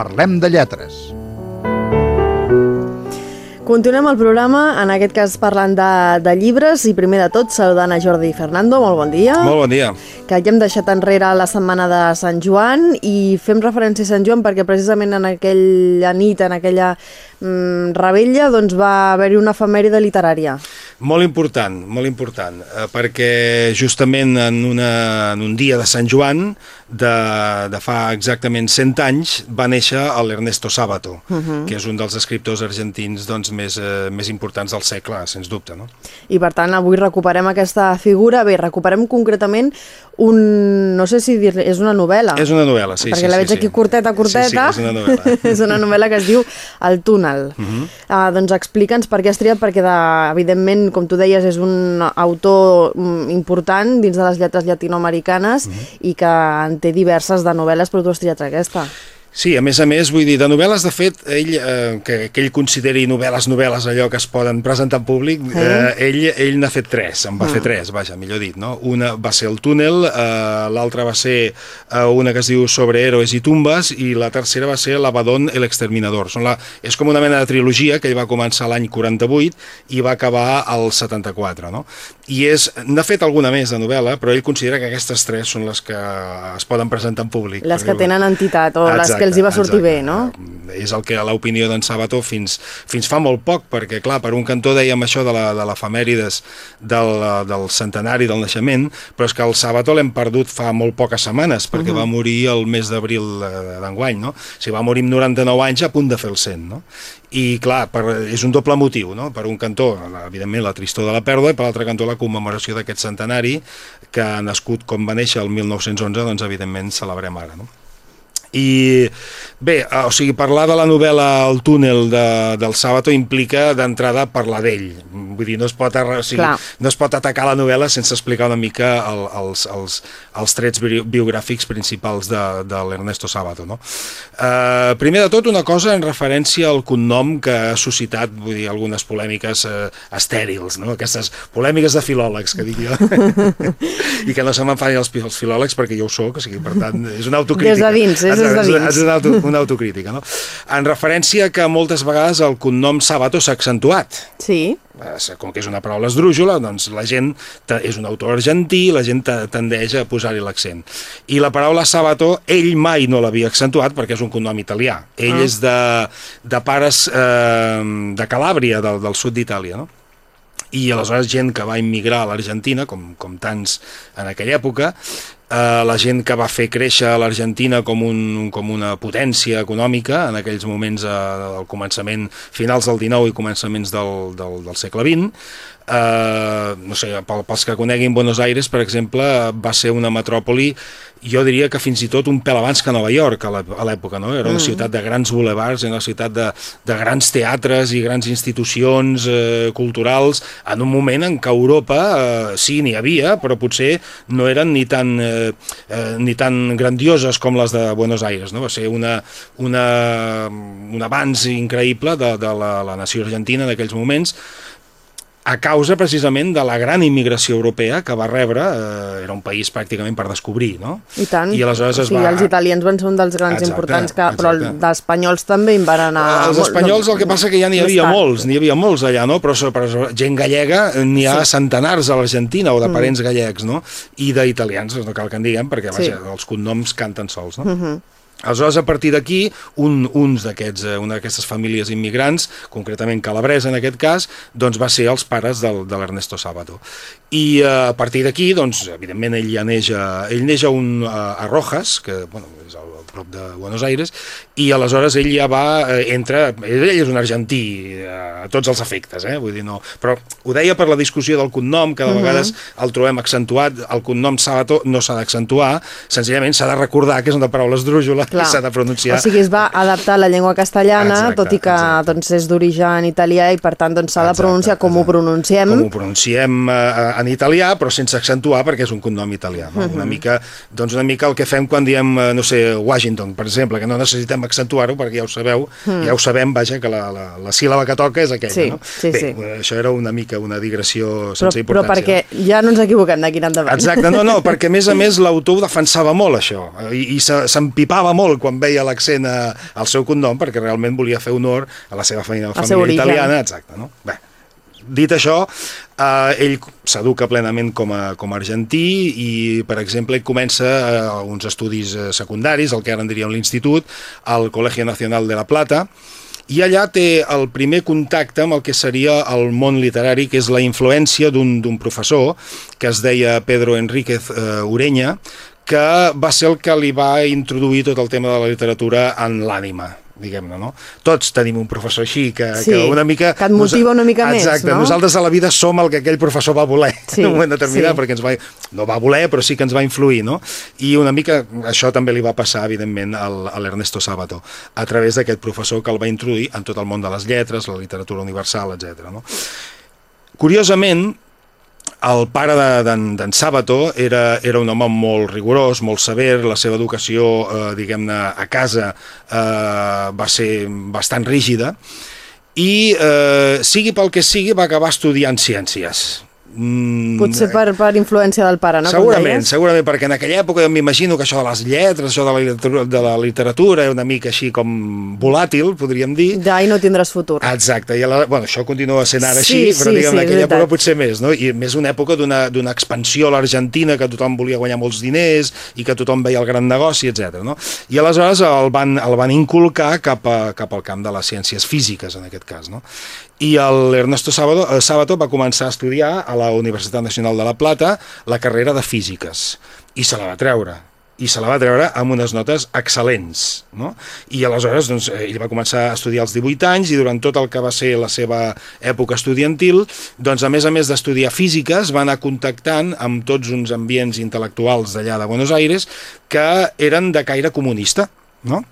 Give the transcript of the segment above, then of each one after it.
Parlem de Lletres. Continuem el programa, en aquest cas parlant de, de llibres i primer de tot saludant a Jordi Fernando, molt bon dia. Molt bon dia. Que ja hem deixat enrere la setmana de Sant Joan i fem referència a Sant Joan perquè precisament en aquella nit, en aquella mm, rebella, doncs va haver-hi una efemèride literària. Molt important, molt important, eh, perquè justament en, una, en un dia de Sant Joan, de, de fa exactament 100 anys, va néixer l'Ernesto Sábato, uh -huh. que és un dels escriptors argentins doncs, més, eh, més importants del segle, sens dubte. No? I per tant, avui recuperem aquesta figura. Bé, recuperem concretament un... no sé si dir és una novel·la. És una novel·la, sí. Perquè sí, la veig sí, aquí curteta, curteta. Sí, sí, és una novel·la. és una novel·la que es diu El túnel. Uh -huh. uh, doncs explica'ns per què has triat, perquè de, evidentment, com tu deies, és un autor mm, important dins de les lletres llatinoamericanes uh -huh. i que en té diverses de novel·les, però tu has triat aquesta. Sí, a més a més, vull dir, de novel·les, de fet, ell, eh, que, que ell consideri novel·les, novel·les, allò que es poden presentar en públic, eh, ell, ell n'ha fet tres, en va mm. fer tres, vaja, millor dit, no? Una va ser El túnel, eh, l'altra va ser eh, una que es diu Sobre héroes i tumbes, i la tercera va ser L'Abadón, el exterminador. Són la, és com una mena de trilogia que ell va començar l'any 48 i va acabar al 74, no? I és, n'ha fet alguna més de novel·la, però ell considera que aquestes tres són les que es poden presentar en públic. Les que tenen entitat, o Exacte. les que els hi va sortir Exacte. bé, no? És el que l'opinió d'en Sabato fins, fins fa molt poc, perquè clar, per un cantó dèiem això de l'efemèrides de del, del centenari del naixement, però és que el Sabato l'hem perdut fa molt poques setmanes, perquè uh -huh. va morir el mes d'abril d'enguany, no? O sigui, va morir amb 99 anys a punt de fer el 100, no? I clar, per, és un doble motiu, no? Per un cantó, evidentment, la tristor de la pèrdua, i per l'altre cantó la commemoració d'aquest centenari, que ha nascut com va néixer el 1911, doncs evidentment celebrem ara, no? I bé, eh, o sigui, parlar de la novel·la El túnel de, del Sàbato implica d'entrada parlar d'ell. Vull dir, no es, pot, o sigui, no es pot atacar la novel·la sense explicar una mica el, els, els, els trets biogràfics principals de, de l'Ernesto Sàbato no? Uh, primer de tot una cosa en referència al cognom que ha suscitat vull dir, algunes polèmiques uh, estèrils, no? aquestes polèmiques de filòlegs que dic jo. I que no se m'enfadin els, els filòlegs perquè jo ho soc, o sigui, per tant, és una autocrítica. Des de dins, és de dins és una, auto, una autocrítica, no? En referència que moltes vegades el cognom Sabato s'ha accentuat. Sí. Eh, com que és una paraula esdrújula, doncs la gent és un autor argentí, la gent tendeix a posar-hi l'accent. I la paraula Sabato, ell mai no l'havia accentuat perquè és un cognom italià. Ell ah. és de, de pares eh, de Calàbria, del, del sud d'Itàlia, no? i aleshores gent que va immigrar a l'Argentina, com, com tants en aquella època, eh, la gent que va fer créixer l'Argentina com, un, com una potència econòmica en aquells moments eh, al començament, finals del 19 i començaments del, del, del segle XX, eh, no sé, pels que coneguin Buenos Aires, per exemple, va ser una metròpoli jo diria que fins i tot un pèl abans que Nova York a l'època, no? Era una mm. ciutat de grans boulevards, era una ciutat de, de grans teatres i grans institucions eh, culturals, en un moment en què Europa eh, sí, n'hi havia, però potser no eren ni tan, eh, eh, ni tan grandioses com les de Buenos Aires, no? Va ser una, una, un avanç increïble de, de la, la nació argentina en aquells moments, a causa precisament de la gran immigració europea que va rebre, eh, era un país pràcticament per descobrir, no? I tant, I aleshores o sigui, va... els italians van ser un dels grans exacte, importants, que, però els espanyols també hi van anar... Els espanyols el que passa que ja n'hi havia tard. molts, n'hi havia molts allà, no? Però, però gent gallega n'hi ha sí. centenars a l'Argentina, o de mm. parents mm. gallecs, no? I d'italians, no cal que en diguem, perquè vaja, sí. els cognoms canten sols, no? Mm -hmm. Aleshores, a partir d'aquí, un, uns d'aquests, eh, una d'aquestes famílies immigrants, concretament calabresa en aquest cas, doncs va ser els pares del, de l'Ernesto Sábato. I eh, a partir d'aquí, doncs, evidentment, ell ja neix a, ell neix a, un, a, a Rojas, que bueno, és el, prop de Buenos Aires, i aleshores ell ja va, eh, entra, ell és un argentí eh, a tots els efectes, eh? vull dir, no, però ho deia per la discussió del cognom, que de uh mhm. -huh. vegades el trobem accentuat, el cognom Sabato no s'ha d'accentuar, senzillament s'ha de recordar que és una paraula esdrújula i s'ha de pronunciar. O sigui, es va adaptar a la llengua castellana, exacte, tot i que doncs, és d'origen italià i per tant doncs, s'ha doncs, de pronunciar com exacte. ho pronunciem. Com ho pronunciem eh, en italià, però sense accentuar perquè és un cognom italià. No? Uh -huh. Una mica, doncs una mica el que fem quan diem, eh, no sé, Washington, per exemple, que no necessitem accentuar-ho perquè ja ho sabeu, mm. ja ho sabem, vaja, que la, la, la síl·laba que toca és aquella, sí, no? Sí, Bé, sí. això era una mica una digressió sense però, importància. Però perquè ja no ens equivoquem d'aquí endavant. Exacte, no, no, perquè a més a més l'autor defensava molt, això, i, i s'empipava molt quan veia l'accent al seu cognom, perquè realment volia fer honor a la seva seu família italiana, exacte, no? Bé, dit això, eh, ell s'educa plenament com a, com a argentí i, per exemple, comença eh, uns estudis eh, secundaris, el que ara en diríem l'institut, al Colegio Nacional de la Plata, i allà té el primer contacte amb el que seria el món literari, que és la influència d'un professor que es deia Pedro Enríquez eh, Ureña, que va ser el que li va introduir tot el tema de la literatura en l'ànima diguem-ne, no? Tots tenim un professor així, que, Sí, que una mica... que et motiva una mica més, Exacte, no? nosaltres a la vida som el que aquell professor va voler Sí, en un moment determinat, sí. perquè ens va, no va voler, però sí que ens va influir, no? I una mica això també li va passar, evidentment, al, a l'Ernesto Sábato, a través d'aquest professor que el va introduir en tot el món de les lletres, la literatura universal, etc. No? Curiosament, el pare de- d'en d'en Sábato era, era un home molt rigorós, molt sever, la seva educació, eh, diguem-ne, a casa eh, va ser bastant rígida, i eh, sigui pel que sigui va acabar estudiant ciències. Mm, Potser per, per influència del pare, no? Segurament, segurament, perquè en aquella època m'imagino que això de les lletres, això de la, literatura, de la literatura era una mica així com volàtil, podríem dir. Ja hi no tindràs futur. Exacte, i la, bueno, això continua sent ara Sí, així, però sí, diguem, sí, en aquella època potser més, no? I més una època d'una expansió a l'Argentina, que tothom volia guanyar molts diners i que tothom veia el gran negoci, etc. No? I aleshores el van, el van inculcar cap, a, cap al camp de les ciències físiques, en aquest cas. No? I el Ernesto Sábato, eh, Sábato va començar a estudiar a la Universitat Nacional de La Plata la carrera de físiques, i se la va treure i se la va treure amb unes notes excel·lents. No? I aleshores doncs, eh, ell va començar a estudiar als 18 anys i durant tot el que va ser la seva època estudiantil, doncs, a més a més d'estudiar físiques, va anar contactant amb tots uns ambients intel·lectuals d'allà de Buenos Aires que eren de caire comunista. No?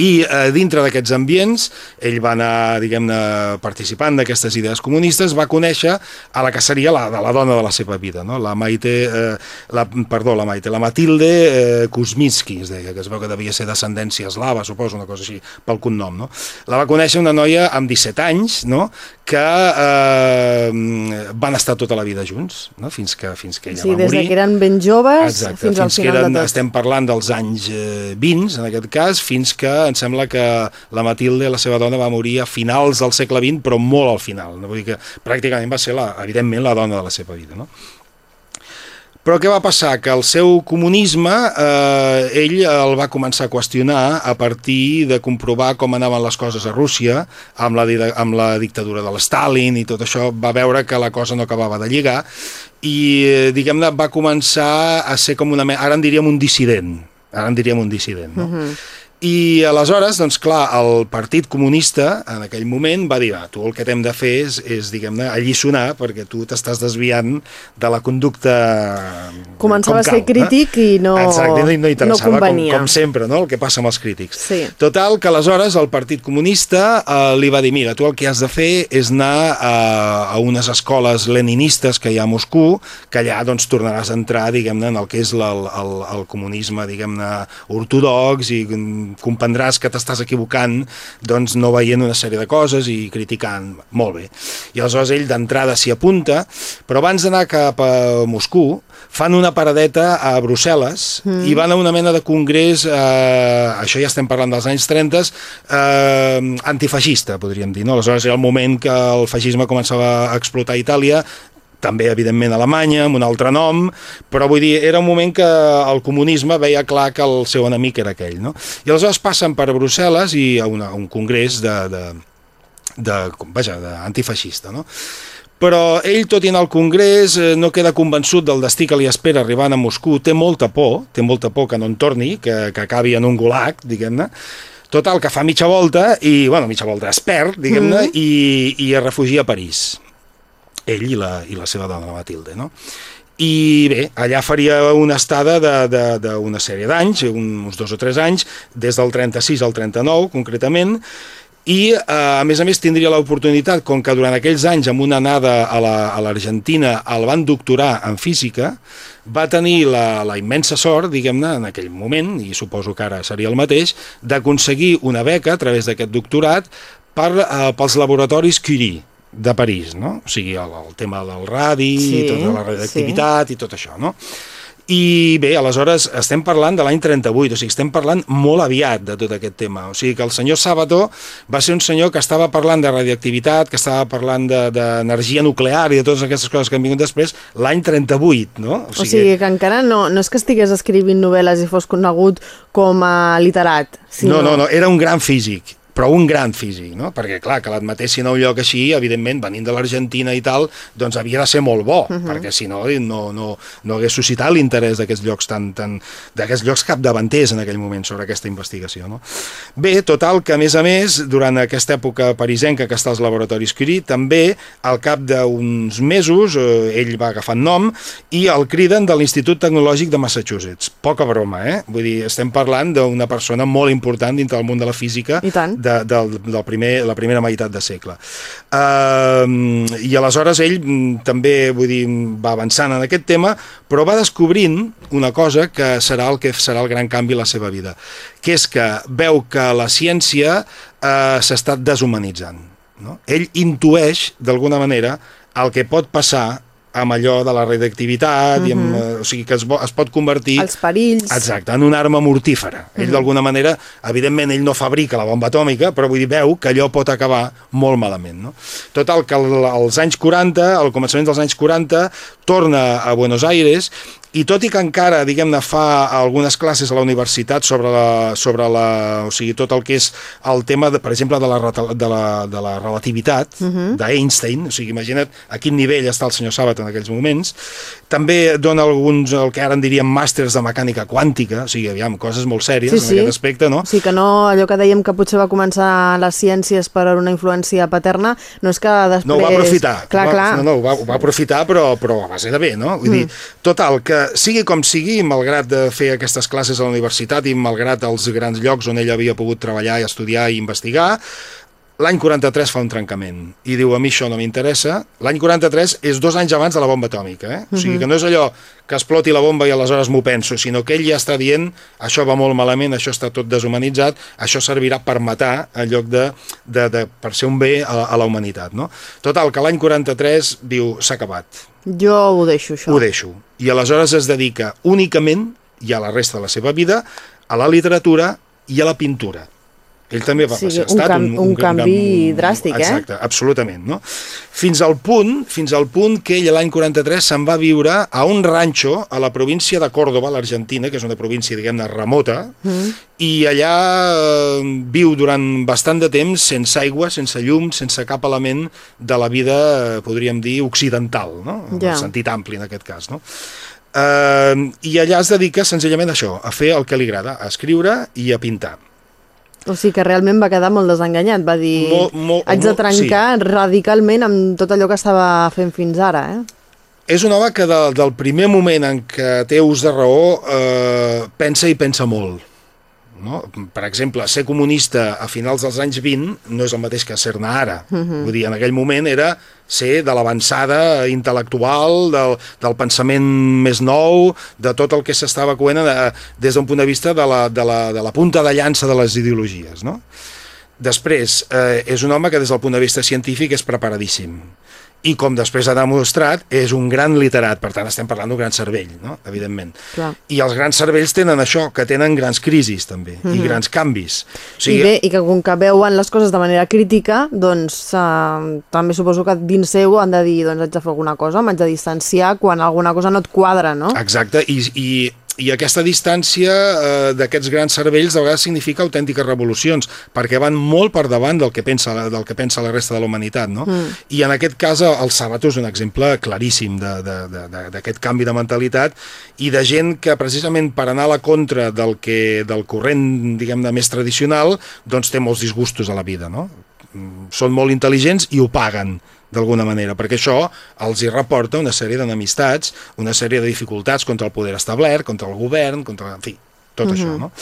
I eh, dintre d'aquests ambients, ell va anar, diguem-ne, participant d'aquestes idees comunistes, va conèixer a la que seria la, de la dona de la seva vida, no? la Maite, eh, la, perdó, la Maite, la Matilde eh, Kuzminski, es deia, que es veu que devia ser d'ascendència eslava, suposo, una cosa així, pel cognom, no? La va conèixer una noia amb 17 anys, no?, que eh, van estar tota la vida junts, no?, fins que, fins que ella Sí, va des morir. de que eren ben joves Exacte, fins al fins que final eren, de tot. estem parlant dels anys eh, 20, en aquest cas, fins que em sembla que la Matilde, la seva dona, va morir a finals del segle XX, però molt al final. No? Vull dir que pràcticament va ser, la, evidentment, la dona de la seva vida. No? Però què va passar? Que el seu comunisme eh, ell el va començar a qüestionar a partir de comprovar com anaven les coses a Rússia amb la, amb la dictadura de l'Stalin i tot això, va veure que la cosa no acabava de lligar i, eh, diguem-ne, va començar a ser com una... Ara en diríem un dissident, ara en diríem un dissident, no? I aleshores, doncs clar, el Partit Comunista en aquell moment va dir, ah, tu el que t'hem de fer és, és diguem-ne, alliçonar perquè tu t'estàs desviant de la conducta Començava com a ser cal, crític i no- Exacte, no, no interessava, no com, convenia. com sempre, no? el que passa amb els crítics. Sí. Total, que aleshores el Partit Comunista eh, li va dir, mira, tu el que has de fer és anar a, a unes escoles leninistes que hi ha a Moscou, que allà doncs tornaràs a entrar, diguem-ne, en el que és la, el, el, el comunisme, diguem-ne, ortodox i comprendràs que t'estàs equivocant doncs no veient una sèrie de coses i criticant. Molt bé. I aleshores ell d'entrada s'hi apunta, però abans d'anar cap a Moscou fan una paradeta a Brussel·les mm. i van a una mena de congrés, eh, això ja estem parlant dels anys 30, eh, antifeixista, podríem dir. No? Aleshores era el moment que el feixisme començava a explotar a Itàlia, també, evidentment, a Alemanya, amb un altre nom, però vull dir, era un moment que el comunisme veia clar que el seu enemic era aquell, no? I aleshores passen per Brussel·les i a, una, a un congrés de, de, de, vaja, d'antifeixista, no? Però ell, tot i anar al Congrés, eh, no queda convençut del destí que li espera arribant a Moscou, té molta por, té molta por que no en torni, que, que acabi en un gulag, diguem-ne, Total, que fa mitja volta, i, bueno, mitja volta, es perd, diguem-ne, mm. i, i es refugia a París ell i la, i la seva dona, la Matilde, no? I bé, allà faria una estada d'una sèrie d'anys, uns dos o tres anys, des del 36 al 39, concretament, i eh, a més a més tindria l'oportunitat, com que durant aquells anys amb una anada a l'Argentina la, el van doctorar en física, va tenir la, la immensa sort, diguem-ne, en aquell moment, i suposo que ara seria el mateix, d'aconseguir una beca a través d'aquest doctorat per, eh, pels laboratoris Curie de París, no? O sigui, el, el tema del radi, Sí, sí, tota la radioactivitat sí. i tot això, no? I bé, aleshores estem parlant de l'any 38, o sigui, estem parlant molt aviat de tot aquest tema. O sigui que el senyor Sabato va ser un senyor que estava parlant de radioactivitat, que estava parlant d'energia de, nuclear i de totes aquestes coses que han vingut després l'any 38, no? O sigui, o sigui que encara no, no és que estigués escrivint novel·les i fos conegut com a literat. Sinó... No, no, no, era un gran físic però un gran físic, no? Perquè, clar, que l'admetessin a un lloc així, evidentment, venint de l'Argentina i tal, doncs havia de ser molt bo, uh mhm. -huh. perquè si no, no, no, no hagués suscitat l'interès d'aquests llocs tan, tan, d'aquests llocs capdavanters en aquell moment sobre aquesta investigació, no? Bé, total, que a més a més, durant aquesta època parisenca que està als laboratoris Curie, també, al cap d'uns mesos, eh, ell va agafant nom, i el criden de l'Institut Tecnològic de Massachusetts. Poca broma, eh? Vull dir, estem parlant d'una persona molt important dintre del món de la física, I tant de, del, del primer, la primera meitat de segle. Uh, I aleshores ell mm, també, vull dir, va avançant en aquest tema, però va descobrint una cosa que serà el que serà el gran canvi a la seva vida, que és que veu que la ciència uh, s'està deshumanitzant. No? Ell intueix, d'alguna manera, el que pot passar amb allò de la radioactivitat, uh -huh. i amb, mhm. eh, o sigui que es, es pot convertir... Els perills. Exacte, en una arma mortífera. Ell, uh mhm. -huh. d'alguna manera, evidentment, ell no fabrica la bomba atòmica, però vull dir, veu que allò pot acabar molt malament. No? Total, que als anys 40, al començament dels anys 40, torna a Buenos Aires i tot i que encara, diguem-ne, fa algunes classes a la universitat sobre la, sobre la, o sigui, tot el que és el tema, de, per exemple, de la, de la, de la relativitat uh mhm. -huh. d'Einstein, o sigui, imagina't a quin nivell està el senyor Sabat en aquells moments, també dona alguns, el que ara en diríem màsters de mecànica quàntica, o sigui, aviam, coses molt sèries sí, en sí. aquest aspecte, no? Sí, que no, allò que dèiem que potser va començar les ciències per una influència paterna, no és que després... No, ho va aprofitar. Clar, clar. No, no, ho va, ho va aprofitar, però, però a base de bé, no? Vull mm. dir, total, que sigui com sigui, malgrat de fer aquestes classes a la universitat i malgrat els grans llocs on ell havia pogut treballar i estudiar i investigar, l'any 43 fa un trencament i diu, a mi això no m'interessa. L'any 43 és dos anys abans de la bomba atòmica, eh? O sigui, mhm. que no és allò que exploti la bomba i aleshores m'ho penso, sinó que ell ja està dient això va molt malament, això està tot deshumanitzat, això servirà per matar en lloc de, de, de per ser un bé a, a la humanitat, no? Total, que l'any 43 diu, s'ha acabat. Jo ho deixo, això. Ho deixo. I aleshores es dedica únicament, i a la resta de la seva vida, a la literatura i a la pintura. Ell també va sí, passar. Un, cam, un, un, un canvi un, dràstic, exacte, eh? Exacte, absolutament. No? Fins al punt fins al punt que ell l'any 43 se'n va viure a un ranxo a la província de Còrdoba, l'Argentina, que és una província, diguem-ne, remota, mm. i allà eh, viu durant bastant de temps sense aigua, sense llum, sense cap element de la vida, eh, podríem dir, occidental, no? en ja. el sentit ampli en aquest cas. No? Uh, I allà es dedica senzillament a això, a fer el que li agrada, a escriure i a pintar. O sigui que realment va quedar molt desenganyat, va dir, molt, molt, haig de trencar sí. radicalment amb tot allò que estava fent fins ara, eh? És un home que de, del primer moment en què té ús de raó eh, pensa i pensa molt no? Per exemple, ser comunista a finals dels anys 20 no és el mateix que ser-ne ara. Uh mhm. -huh. Vull dir, en aquell moment era ser de l'avançada intel·lectual, del, del pensament més nou, de tot el que s'estava coent de, des d'un punt de vista de la, de, la, de la punta de llança de les ideologies. No? Després, eh, és un home que des del punt de vista científic és preparadíssim i com després ha demostrat, és un gran literat, per tant estem parlant d'un gran cervell, no? evidentment. Clar. I els grans cervells tenen això, que tenen grans crisis també, mm -hmm. i mhm. grans canvis. O sigui... I bé, i que com que veuen les coses de manera crítica, doncs eh, també suposo que dins seu han de dir, doncs haig de fer alguna cosa, m'haig de distanciar quan alguna cosa no et quadra, no? Exacte, i, i i aquesta distància eh, d'aquests grans cervells de vegades significa autèntiques revolucions, perquè van molt per davant del que pensa, del que pensa la resta de la humanitat, no? Mm. I en aquest cas el Sabato és un exemple claríssim d'aquest canvi de mentalitat i de gent que precisament per anar a la contra del, que, del corrent, diguem-ne, més tradicional, doncs té molts disgustos a la vida, no? Mm, són molt intel·ligents i ho paguen d'alguna manera, perquè això els hi reporta una sèrie d'enemistats, una sèrie de dificultats contra el poder establert, contra el govern, contra... en fi, tot uh -huh. això, no?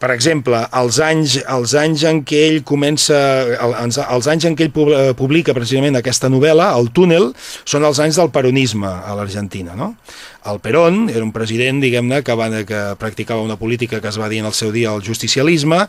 Per exemple, els anys, els anys en què ell comença, els, els anys en què ell publica precisament aquesta novel·la, El túnel, són els anys del peronisme a l'Argentina, no? El Perón era un president, diguem-ne, que, va, que practicava una política que es va dir en el seu dia el justicialisme,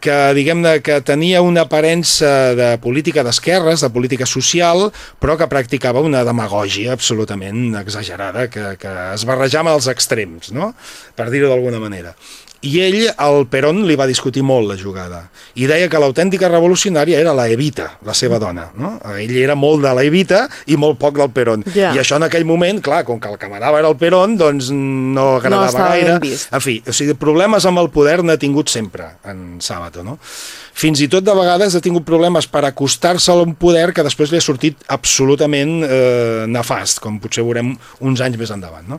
que, diguem-ne, que tenia una aparença de política d'esquerres, de política social, però que practicava una demagògia absolutament exagerada, que, que es barrejava als extrems, no? per dir-ho d'alguna manera i ell, al Perón, li va discutir molt la jugada i deia que l'autèntica revolucionària era la Evita, la seva dona no? ell era molt de la Evita i molt poc del Perón, Ja. i això en aquell moment clar, com que el que manava era el Perón doncs no agradava estava gaire en fi, o sigui, problemes amb el poder n'ha tingut sempre en Sàbato, no? Fins i tot de vegades ha tingut problemes per acostar-se a un poder que després li ha sortit absolutament eh, nefast, com potser veurem uns anys més endavant. No?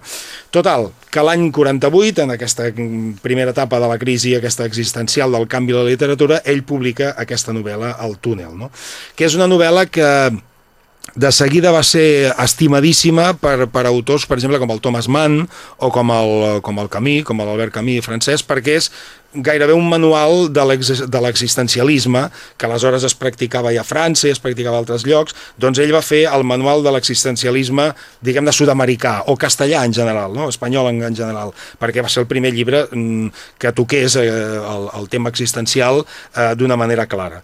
Total, que l'any 48, en aquesta mm, primera etapa de la crisi aquesta existencial del canvi de la literatura, ell publica aquesta novel·la, El túnel, no? que és una novel·la que de seguida va ser estimadíssima per, per autors, per exemple, com el Thomas Mann o com el, com el Camus, com l'Albert Camus francès, perquè és gairebé un manual de l'ex- de l'existencialisme que aleshores es practicava ja a França i es practicava a altres llocs, doncs ell va fer el manual de l'existencialisme, diguem-ne, sud-americà, o castellà en general, no? espanyol en, en general, perquè va ser el primer llibre mm, que toqués eh, el, el tema existencial eh, d'una manera clara.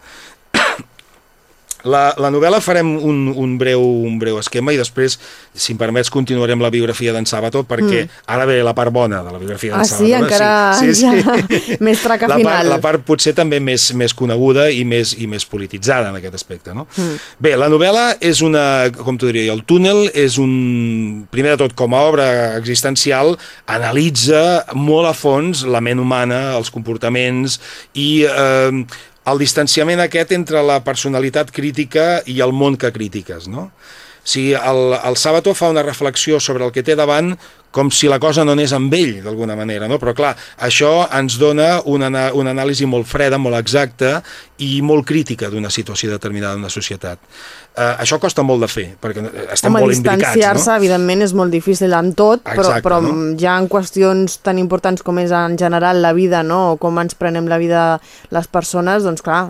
La, la novel·la farem un, un, breu, un breu esquema i després, si em permets, continuarem la biografia d'en Sabato perquè mm. ara ve la part bona de la biografia d'en Ah, Sabato. sí? Encara ja més traca la final. Part, la part potser també més, més coneguda i més, i més polititzada en aquest aspecte. No? Mm. Bé, la novel·la és una, com t'ho diria, el túnel és un, primer de tot com a obra existencial, analitza molt a fons la ment humana, els comportaments i eh, el distanciament aquest entre la personalitat crítica i el món que critiques, no? Sigui, el, el Sabato fa una reflexió sobre el que té davant com si la cosa no anés amb ell, d'alguna manera, no? Però, clar, això ens dona una, una anàlisi molt freda, molt exacta i molt crítica d'una situació determinada d'una societat. Eh, això costa molt de fer, perquè estem Home, molt imbricats, distanciar-se, no? evidentment, és molt difícil en tot, però, Exacte, però no? ja en qüestions tan importants com és en general la vida, no? o com ens prenem la vida les persones, doncs clar,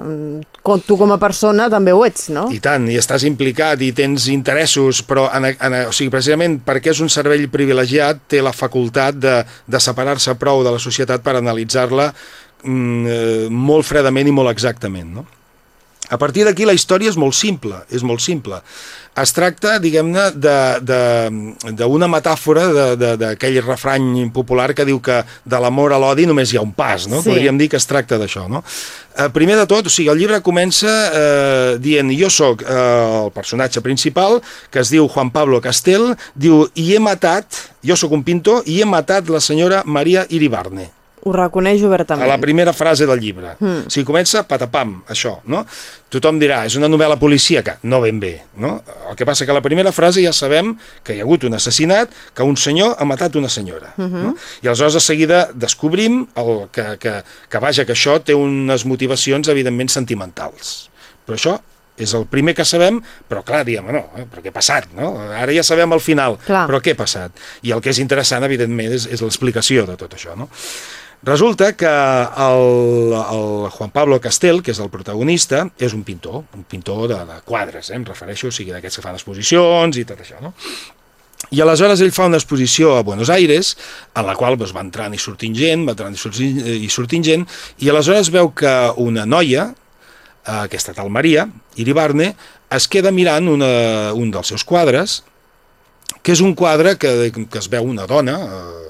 tu com a persona també ho ets, no? I tant, i estàs implicat i tens interessos, però en, en, o sigui, precisament perquè és un cervell privilegiat té la facultat de, de separar-se prou de la societat per analitzar-la mm, eh, molt fredament i molt exactament, no? A partir d'aquí la història és molt simple, és molt simple. Es tracta, diguem-ne, d'una metàfora d'aquell refrany popular que diu que de l'amor a l'odi només hi ha un pas, no? Sí. Podríem dir que es tracta d'això, no? Eh, primer de tot, o sigui, el llibre comença eh, dient jo sóc eh, el personatge principal, que es diu Juan Pablo Castel, diu, i he matat, jo sóc un pintor, i he matat la senyora Maria Iribarne Ho reconeix a obertament. la primera frase del llibre. Mm. O sigui, comença patapam, això, no? Tothom dirà, és una novel·la policíaca. No ben bé, no? El que passa que a la primera frase ja sabem que hi ha hagut un assassinat, que un senyor ha matat una senyora. Mm -hmm. no? I aleshores de seguida descobrim el, que, que, que, vaja, que això té unes motivacions evidentment sentimentals. Però això és el primer que sabem, però clar, diem, no, eh, però què ha passat, no? Ara ja sabem el final, Clar. però què ha passat? I el que és interessant, evidentment, és, és l'explicació de tot això, no? Resulta que el, el Juan Pablo Castel, que és el protagonista, és un pintor, un pintor de, de quadres, eh, em refereixo, o sigui, d'aquests que fan exposicions i tot això, no? I aleshores ell fa una exposició a Buenos Aires, en la qual doncs, va entrant i sortint gent, va entrant i sortint, i sortint gent, i aleshores veu que una noia, eh, aquesta tal Maria, Iribarne, es queda mirant una, un dels seus quadres, que és un quadre que, que es veu una dona, eh,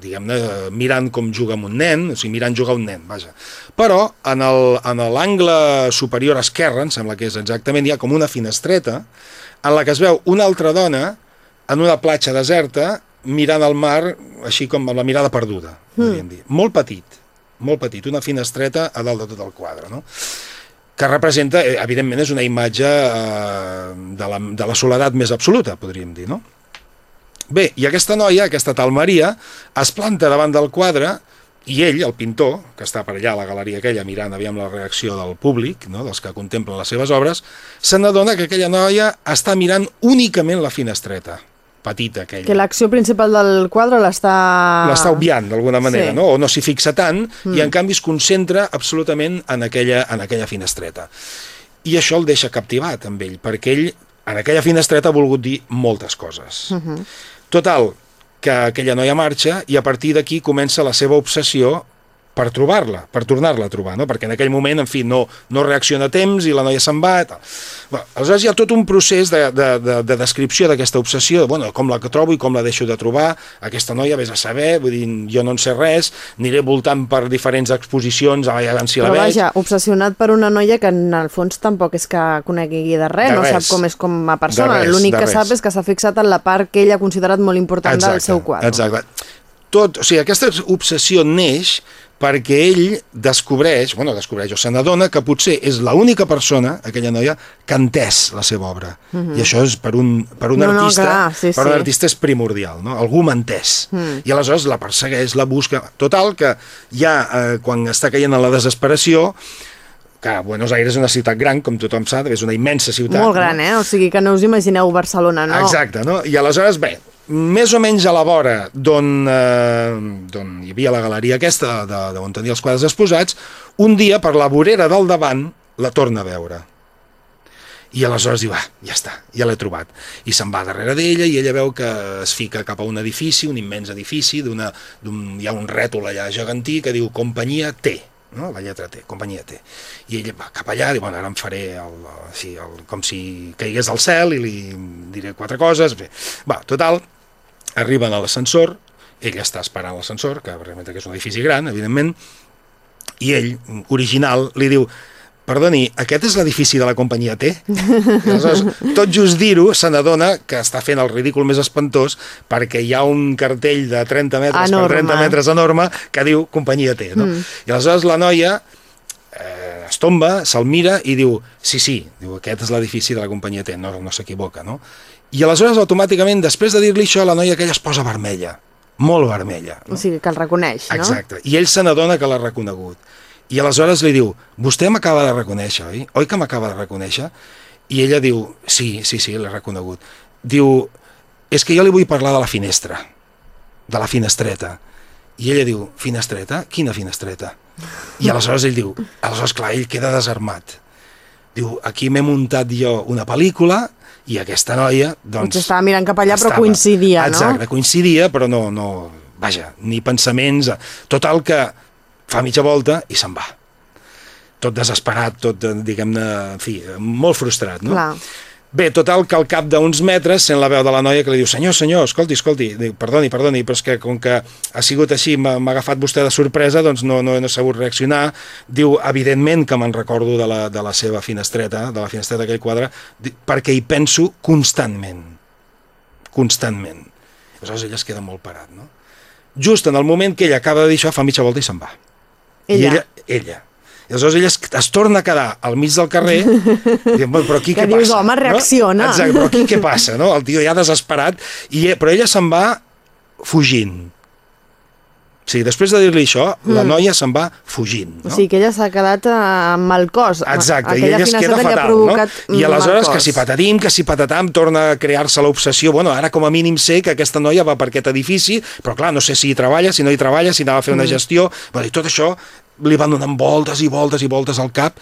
diguem-ne, mirant com juga amb un nen, o sigui, mirant jugar un nen, vaja. Però en el- en l'angle superior esquerre, em sembla que és exactament, hi ha com una finestreta en la que es veu una altra dona en una platja deserta mirant al mar així com amb la mirada perduda, podríem dir. Molt petit, molt petit, una finestreta a dalt de tot el quadre, no? que representa, eh, evidentment, és una imatge eh, de, la, de la soledat més absoluta, podríem dir, no? Bé, i aquesta noia, aquesta tal Maria, es planta davant del quadre i ell, el pintor, que està per allà a la galeria aquella mirant aviam la reacció del públic, no, dels que contemplen les seves obres, se n'adona que aquella noia està mirant únicament la finestreta, petita aquella. Que l'acció principal del quadre l'està... L'està obviant d'alguna manera, Sí. no? o no s'hi fixa tant, mm. i en canvi es concentra absolutament en aquella, en aquella finestreta. I això el deixa captivat amb ell, perquè ell en aquella finestreta ha volgut dir moltes coses. Uh -huh. Total, que aquella noia marxa i a partir d'aquí comença la seva obsessió per trobar-la, per tornar-la a trobar, no? perquè en aquell moment, en fi, no, no reacciona a temps i la noia se'n va. Tal. Bé, aleshores hi ha tot un procés de, de, de, de descripció d'aquesta obsessió, bueno, com la que trobo i com la deixo de trobar, aquesta noia, vés a saber, vull dir, jo no en sé res, aniré voltant per diferents exposicions, a veure si la Però veig. vaja, obsessionat per una noia que en el fons tampoc és que conegui de res, De no res. sap com és com a persona. L'únic que res. sap és que s'ha fixat en la part que ell ha considerat molt important del seu quadre. Exacte. Tot, o sigui, aquesta obsessió neix perquè ell descobreix, bueno, descobreix o se n'adona que potser és l'única persona, aquella noia, que ha entès la seva obra. I això és per un, per un Mhm. No, no, artista, clar, sí, per un sí. artista és primordial, no? Algú m'ha entès. Mm. I aleshores la persegueix, la busca. Total, que ja eh, quan està caient en la desesperació, que Buenos Aires és una ciutat gran, com tothom sap, és una immensa ciutat. Molt gran, no? eh? O sigui que no us imagineu Barcelona, no? Exacte, no? I aleshores, bé, més o menys a la vora d'on eh, d'on hi havia la galeria aquesta, de, de on tenia els quadres exposats, un dia, per la vorera del davant, la torna a veure. I aleshores diu, ah, ja està, ja l'he trobat. I se'n va darrere d'ella i ella veu que es fica cap a un edifici, un immens edifici, d'una, d'un, hi ha un rètol allà gegantí que diu Companyia T, no? la lletra T, Companyia T. I ella va cap allà, diu, bueno, ara em faré el, sí, el, com si caigués al cel i li diré quatre coses. Bé, va, total, arriben a l'ascensor, ell està esperant l'ascensor, que realment que és un edifici gran, evidentment, i ell, original, li diu perdoni, aquest és l'edifici de la companyia T? I aleshores, tot just dir-ho, se n'adona que està fent el ridícul més espantós perquè hi ha un cartell de 30 metres Enorme. per 30 metres enorme que diu companyia T, no? Mm. I aleshores la noia eh, es tomba, se'l mira i diu, sí, sí, diu, aquest és l'edifici de la companyia T, no, no s'equivoca, no? I aleshores, automàticament, després de dir-li això, la noia aquella es posa vermella, molt vermella. O sigui que el reconeix, no? Exacte. I ell se n'adona que l'ha reconegut. I aleshores li diu, vostè m'acaba de reconèixer, oi? Oi que m'acaba de reconèixer? I ella diu, sí, sí, sí, l'he reconegut. Diu, és que jo li vull parlar de la finestra, de la finestreta. I ella diu, finestreta? Quina finestreta? I aleshores ell diu, aleshores, clar, ell queda desarmat. Diu, aquí m'he muntat jo una pel·lícula i aquesta noia, doncs... Potser estava mirant cap allà, però estava- coincidia, no? Exacte, coincidia, però no, no, vaja, ni pensaments... Total que fa mitja volta i se'n va. Tot desesperat, tot, diguem-ne, en fi, molt frustrat, no? Clar. Bé, total, que al cap d'uns metres sent la veu de la noia que li diu senyor, senyor, escolti, escolti, diu, perdoni, perdoni, però és que com que ha sigut així, m'ha agafat vostè de sorpresa, doncs no, no, no he sabut reaccionar. Diu, evidentment que me'n recordo de la, de la seva finestreta, de la finestreta d'aquell quadre, perquè hi penso constantment. Constantment. Aleshores ella es queda molt parat, no? Just en el moment que ella acaba de dir això, fa mitja volta i se'n va. I Ella. ella, ella. I aleshores ella es, es torna a quedar al mig del carrer diu, "Bueno, però aquí Que què dius, passa? "Home, reacciona." No? Exacte, però aquí què passa? No? El tio ja desesperat, i, però ella se'n va fugint. O sigui, després de dir-li això, la noia se'n va fugint. O No? sigui que ella s'ha quedat eh, amb mal cos. Exacte, i ella es queda ha fatal, no? I aleshores, que si patatim, que si patatam, torna a crear-se l'obsessió. Bueno, ara com a mínim sé que aquesta noia va per aquest edifici, però clar, no sé si hi treballa, si no hi treballa, si anava a fer una gestió... Bueno, I tot això li van donant voltes i voltes i voltes al cap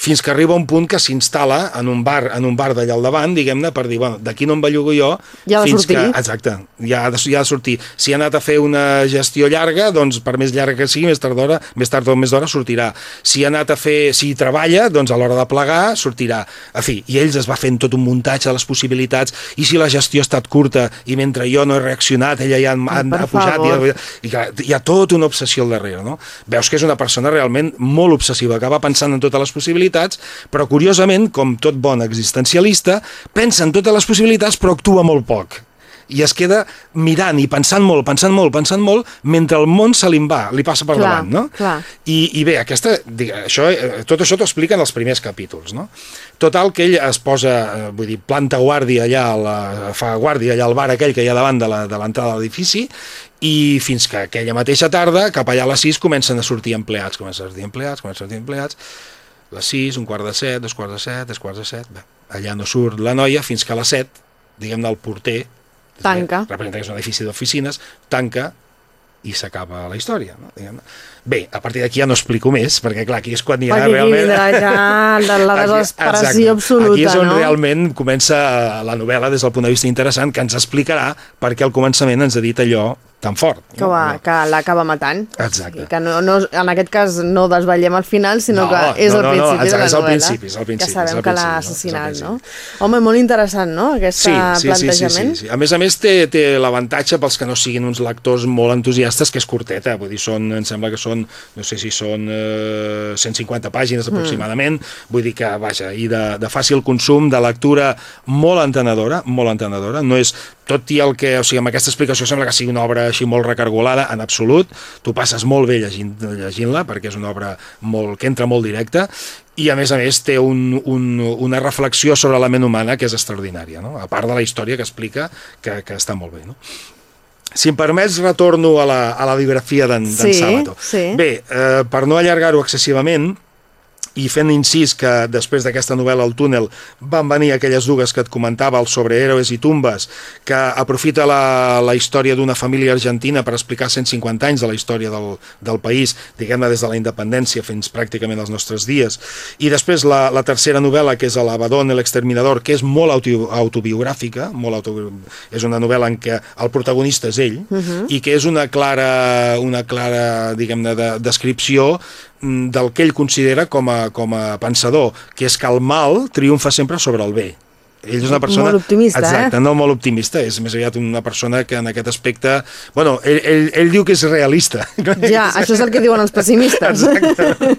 fins que arriba un punt que s'instal·la en un bar en un bar d'allà al davant, diguem-ne, per dir, bueno, d'aquí no em bellugo jo, Ja fins sortir. que... Exacte, ja ha, de, ja ha de sortir. Si ha anat a fer una gestió llarga, doncs per més llarga que sigui, més tard, més tard o més d'hora sortirà. Si ha anat a fer, si treballa, doncs a l'hora de plegar sortirà. En fi, i ells es va fent tot un muntatge de les possibilitats, i si la gestió ha estat curta i mentre jo no he reaccionat, ella ja ha, ha, pujat, i, i hi ha tota una obsessió al darrere, no? Veus que és una persona realment molt obsessiva, que va pensant en totes les possibilitats, però curiosament, com tot bon existencialista, pensa en totes les possibilitats però actua molt poc i es queda mirant i pensant molt, pensant molt, pensant molt, mentre el món se li va, li passa per Clar, davant, no? clar. I, I bé, aquesta, això, eh, tot això t'ho expliquen els primers capítols, no? Total, que ell es posa, eh, vull dir, planta guàrdia allà, la, fa guàrdia allà al bar aquell que hi ha davant de la- de l'entrada de l'edifici, i fins que aquella mateixa tarda, cap allà a les 6, comencen a sortir empleats, comencen a sortir empleats, comencen a sortir empleats, les 6, un quart de 7, dos quarts de 7, tres quarts de 7, bé, allà no surt la noia fins que a les 7, diguem-ne, el porter, Tanca. representa que és un edifici d'oficines, tanca i s'acaba la història. No? Diguem-ne. Bé, a partir d'aquí ja no explico més, perquè clar, aquí és quan hi ha Perquè aquí realment... ja la Aquí- desesperació exacte. absoluta, Aquí és on no? realment comença la novel·la des del punt de vista interessant, que ens explicarà perquè al començament ens ha dit allò tan fort. Que, va, que l'acaba matant. Exacte. Que no, no, en aquest cas no desvetllem al final, sinó No, que és no, no, no, principi de la és al novel·la. principi, és al principi, Que sabem és al que l'ha principi, no? assassinat, no? principi. Home, molt interessant, no?, aquest Sí, sí, sí, sí, sí, plantejament. sí. A més a més té, té l'avantatge pels que no siguin uns lectors molt entusiastes que és curteta, vull dir, són, em sembla que són, no sé si són eh, 150 pàgines Mm. aproximadament, vull dir que, vaja, i de, de fàcil consum, de lectura molt entenedora, molt entenedora, no és tot i el que, o sigui, amb aquesta explicació sembla que sigui una obra així molt recargolada, en absolut, tu passes molt bé llegint- llegint-la, perquè és una obra molt, que entra molt directa, i a més a més té un, un, una reflexió sobre la ment humana que és extraordinària, no? a part de la història que explica, que, que està molt bé. No? Si em permets, retorno a la, a la biografia d'en Sí, Sabato. sí. Bé, eh, per no allargar-ho excessivament, i fent incís que després d'aquesta novel·la El túnel van venir aquelles dues que et comentava, el sobre héroes i tumbes, que aprofita la, la història d'una família argentina per explicar 150 anys de la història del, del país, diguem-ne des de la independència fins pràcticament als nostres dies. I després la, la tercera novel·la, que és El Abadón, el exterminador, que és molt auto, autobiogràfica, molt autobi... és una novel·la en què el protagonista és ell, uh -huh. i que és una clara, una clara diguem-ne, de, descripció del que ell considera com a, com a pensador, que és que el mal triomfa sempre sobre el bé. Ell és una persona... Molt optimista, eh? Exacte, no molt optimista, és més aviat una persona que en aquest aspecte... Bueno, ell, ell, ell diu que és realista. Ja, això és el que diuen els pessimistes. Exacte.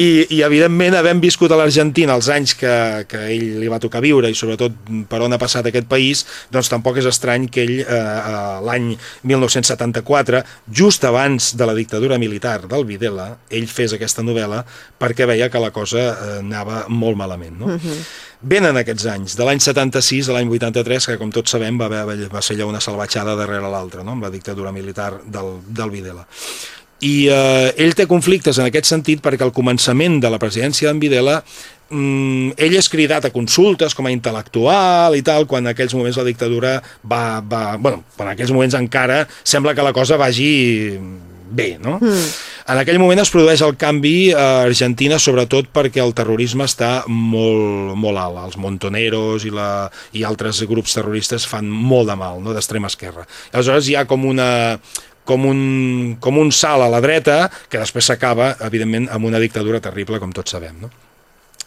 I, I, evidentment, havent viscut a l'Argentina els anys que, que ell li va tocar viure i, sobretot, per on ha passat aquest país, doncs tampoc és estrany que ell, eh, eh, l'any 1974, just abans de la dictadura militar del Videla, ell fes aquesta novel·la perquè veia que la cosa eh, anava molt malament, no? Uh -huh. Venen aquests anys, de l'any 76 a l'any 83, que com tots sabem va, haver, va ser allò una salvatjada darrere l'altra, no? amb la dictadura militar del, del Videla i eh, ell té conflictes en aquest sentit perquè al començament de la presidència d'en Videla mm, ell és cridat a consultes com a intel·lectual i tal, quan en aquells moments la dictadura va, va bueno, en aquells moments encara sembla que la cosa vagi bé, no? Mm. En aquell moment es produeix el canvi a Argentina, sobretot perquè el terrorisme està molt, molt alt. Els montoneros i, la, i altres grups terroristes fan molt de mal, no?, d'extrema esquerra. Aleshores hi ha com una com un, com un salt a la dreta que després s'acaba, evidentment, amb una dictadura terrible, com tots sabem, no?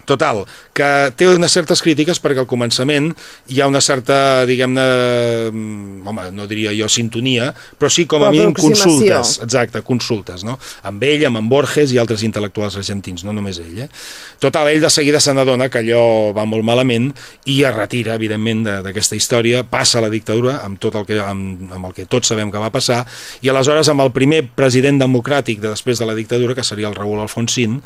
Total, que té unes certes crítiques perquè al començament hi ha una certa, diguem-ne, mm, home, no diria jo sintonia, però sí com a mínim consultes, exacte, consultes, no? Amb ell, amb en Borges i altres intel·lectuals argentins, no només ell, eh? Total, ell de seguida se n'adona que allò va molt malament i es retira, evidentment, de- d'aquesta història, passa a la dictadura amb tot el que, amb, amb el que tots sabem que va passar, i aleshores amb el primer president democràtic de després de la dictadura, que seria el Raúl Alfonsín,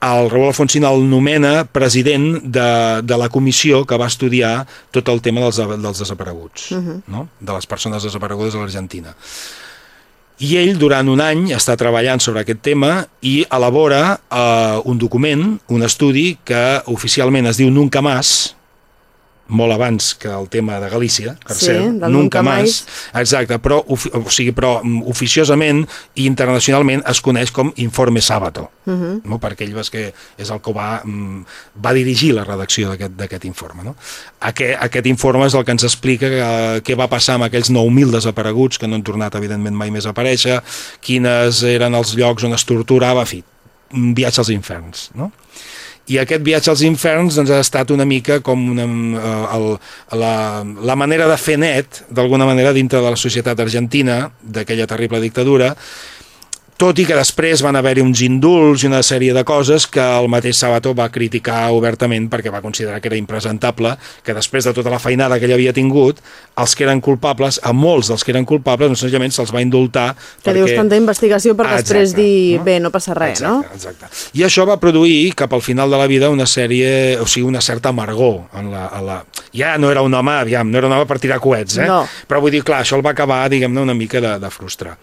el Raúl Alfonsín el nomena president de, de la comissió que va estudiar tot el tema dels, dels desapareguts, uh -huh. no? de les persones desaparegudes a l'Argentina. I ell, durant un any, està treballant sobre aquest tema i elabora eh, un document, un estudi, que oficialment es diu Nunca Más, molt abans que el tema de Galícia, per Sí, cert, Nunca Más. exacte, però, ofi o sigui, però mm, oficiosament i internacionalment es coneix com Informe Sábato, uh Mhm. -huh. no? perquè ell que és el que va, mm, va dirigir la redacció d'aquest informe. No? Aquest, aquest informe és el que ens explica que, què va passar amb aquells 9.000 desapareguts que no han tornat, evidentment, mai més a aparèixer, quines eren els llocs on es torturava, en fi, viatge als inferns, no? I aquest viatge als inferns doncs, ha estat una mica com una, eh, el, la, la manera de fer net, d'alguna manera, dintre de la societat argentina, d'aquella terrible dictadura, tot i que després van haver-hi uns indults i una sèrie de coses que el mateix Sabato va criticar obertament perquè va considerar que era impresentable, que després de tota la feinada que ell havia tingut, els que eren culpables, a molts dels que eren culpables, doncs senzillament se'ls va indultar Que dius tanta investigació per Ah, després exacte, dir, no? bé, no passa res, no? Exacte, exacte. I això va produir cap al final de la vida una sèrie, o sigui, una certa amargor en la, en la... Ja no era un home, aviam, no era un home per tirar coets, eh? No. Però vull dir, clar, això el va acabar, diguem-ne, una mica de, de frustrar.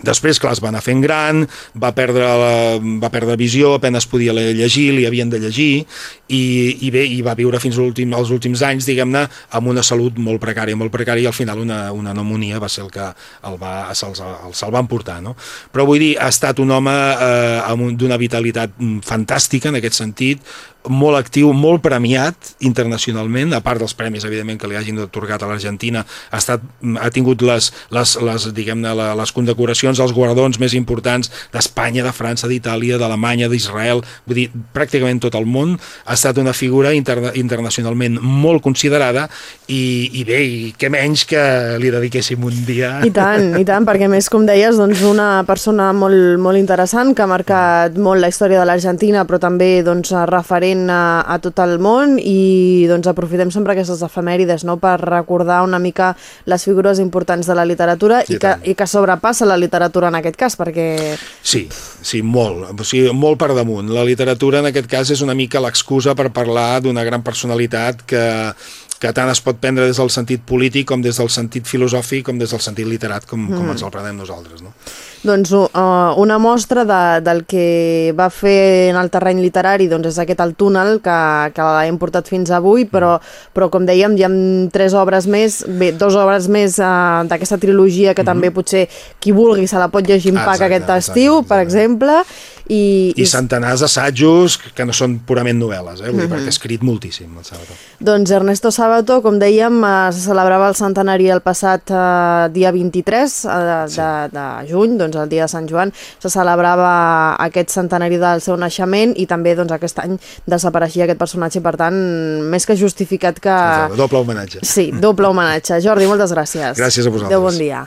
Després, clar, es va anar fent gran, va perdre, la, va perdre visió, apenas podia le- llegir, li havien de llegir, i, i bé, i va viure fins últim, als últims anys, diguem-ne, amb una salut molt precària, molt precària, i al final una, una pneumonia va ser el que el va, se'l se va emportar, no? Però vull dir, ha estat un home eh, d'una vitalitat mm, fantàstica en aquest sentit, molt actiu, molt premiat internacionalment, a part dels premis, evidentment, que li hagin atorgat a l'Argentina, ha, estat, ha tingut les, les, les, diguem-ne, les condecoracions, els guardons més importants d'Espanya, de França, d'Itàlia, d'Alemanya, d'Israel, vull dir, pràcticament tot el món, ha estat una figura interna internacionalment molt considerada i, i bé, i què menys que li dediquéssim un dia... I tant, i tant, perquè més, com deies, doncs una persona molt, molt interessant que ha marcat molt la història de l'Argentina, però també doncs, referent diferent a, a tot el món i doncs, aprofitem sempre aquestes efemèrides no? per recordar una mica les figures importants de la literatura i, i, que, i que sobrepassa la literatura en aquest cas, perquè... Sí, sí, molt, o sigui, molt per damunt. La literatura en aquest cas és una mica l'excusa per parlar d'una gran personalitat que que tant es pot prendre des del sentit polític com des del sentit filosòfic com des del sentit literat com, mm. com ens el prenem nosaltres. No? Doncs uh, una mostra de, del que va fer en el terreny literari doncs és aquest el túnel que, que l'hem portat fins avui, però, però com dèiem hi ha tres obres més, bé, dues obres més uh, d'aquesta trilogia que mm -hmm. també potser qui vulgui se la pot llegir en ah, pack aquest estiu, exacte, per exemple, i, i, i centenars d'assajos que no són purament novel·les, eh? Vull dir, uh -huh. perquè ha escrit moltíssim el Sabato. Doncs Ernesto Sabato, com dèiem, eh, se celebrava el centenari el passat eh, dia 23 eh, sí. de, de juny, doncs el dia de Sant Joan, se celebrava aquest centenari del seu naixement i també doncs, aquest any desapareixia aquest personatge i per tant, més que justificat que... Doble homenatge. Sí, doble homenatge. Jordi, moltes gràcies. Gràcies a vosaltres. Adéu, bon dia.